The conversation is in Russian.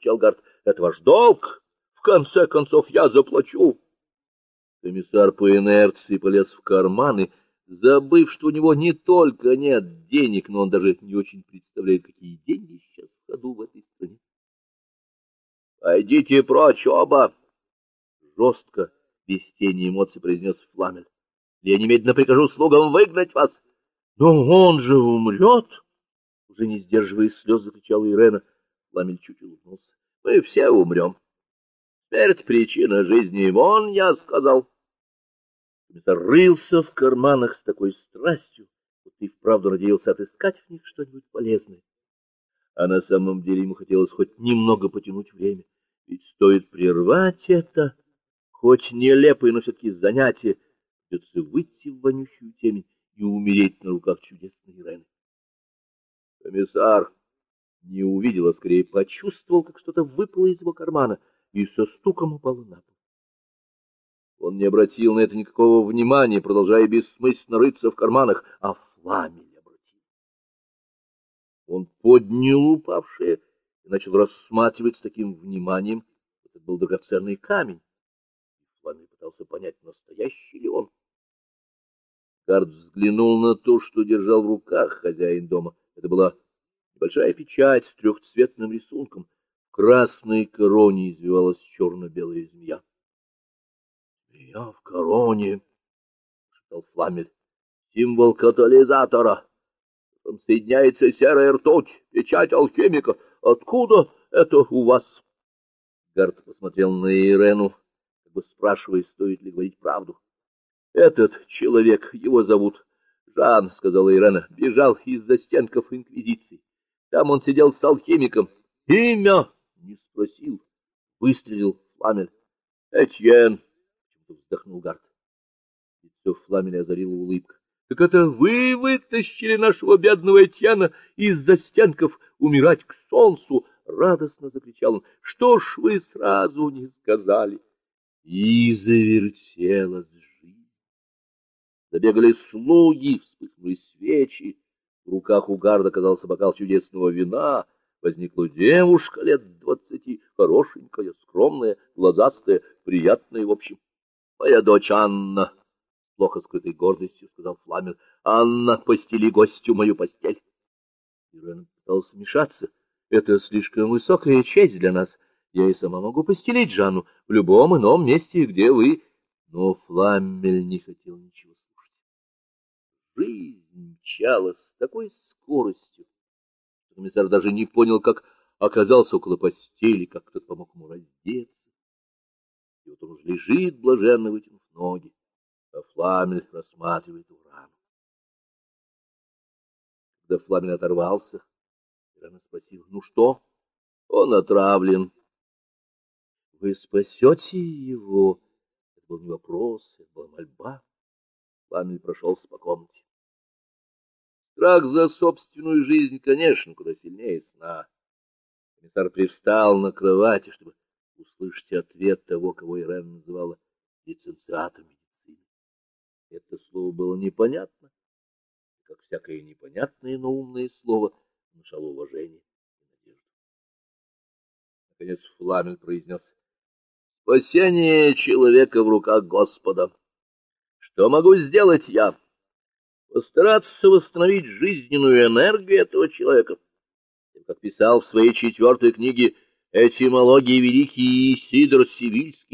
закричал Это ваш долг! В конце концов, я заплачу! Комиссар по инерции полез в карманы, забыв, что у него не только нет денег, но он даже не очень представляет, какие деньги сейчас в ходу в этой стране. — Пойдите прочь оба! — жестко, без тени эмоций произнес Фламель. — Я немедленно прикажу слугам выгнать вас. — Но он же умрет! — уже не сдерживая слез, закричала Ирена. Фламель чуть улыбнулся. — Мы все умрем. Смерть — причина жизни. Вон, я сказал. Комиссар рылся в карманах с такой страстью, будто и вправду надеялся отыскать в них что-нибудь полезное. А на самом деле ему хотелось хоть немного потянуть время. Ведь стоит прервать это, хоть нелепое, но все-таки занятие, придется выйти в вонючую темень и умереть на руках чудесной Ирены. Комиссар не увидел, а скорее почувствовал, как что-то выпало из его кармана — и со стуком упала на пол. Он не обратил на это никакого внимания, продолжая бессмысленно рыться в карманах, а Фламель обратил. Он поднял упавшее и начал рассматривать с таким вниманием, это был драгоценный камень. Фламель пытался понять, настоящий ли он. Карт взглянул на то, что держал в руках хозяин дома. Это была небольшая печать с трехцветным рисунком — красной короне извивалась черно-белая змея. — Змея в короне, — шептал Фламель, — символ катализатора. Там соединяется серая ртуть, печать алхимика. Откуда это у вас? Гард посмотрел на Ирену, как бы спрашивая, стоит ли говорить правду. — Этот человек, его зовут Жан, — сказала Ирена, — бежал из-за стенков Инквизиции. Там он сидел с алхимиком. Имя не спросил, выстрелил Фламель. — Этьен! — вздохнул Гард. Лицо Фламеля озарила улыбка. — Так это вы вытащили нашего бедного Этьена из-за стенков умирать к солнцу? — радостно закричал он. — Что ж вы сразу не сказали? И завертелась жизнь. Забегали слуги, вспыхнули свечи. Руках у Гарда оказался бокал чудесного вина — возникла девушка лет двадцати, хорошенькая, скромная, глазастая, приятная в общем. — Моя дочь Анна, — плохо скрытой гордостью сказал Фламер, — Анна, постели гостю мою постель. Ирена пытался вмешаться. — Это слишком высокая честь для нас. Я и сама могу постелить Жанну в любом ином месте, где вы... Но Фламмель не хотел ничего слушать. Жизнь мчалась с такой скоростью, Комиссар даже не понял, как оказался около постели, как кто-то помог ему раздеться. И вот он уже лежит, блаженно вытянув ноги, а Фламель рассматривает его рану. Когда Фламель оторвался, Ирана спросил, ну что? Он отравлен. Вы спасете его? Это был не вопрос, это была мольба. Фламель прошелся по комнате. Страх за собственную жизнь, конечно, куда сильнее сна. Комиссар привстал на кровати, чтобы услышать ответ того, кого Ирен называла лицензиатом медицины. Это слово было непонятно, как всякое непонятное, но умное слово внушало уважение и надежду. Наконец Фламель произнес «Спасение человека в руках Господа. Что могу сделать я?» Постараться восстановить жизненную энергию этого человека. Как писал в своей четвертой книге «Этимология великий Сидор Сивильский»,